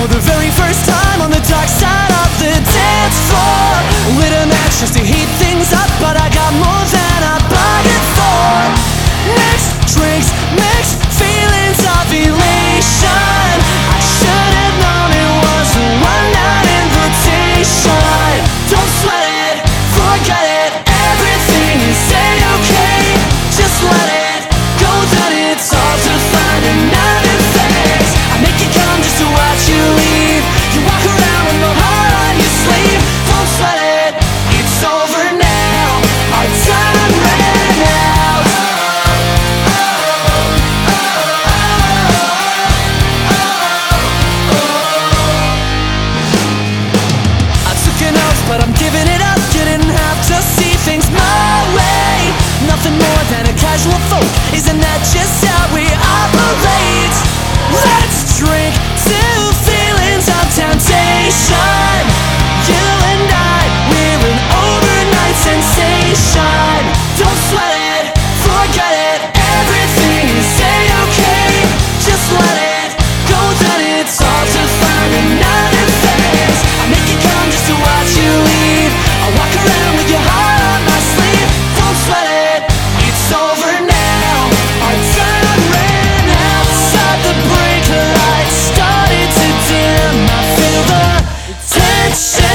For the very first time on the dark side of the day. shit.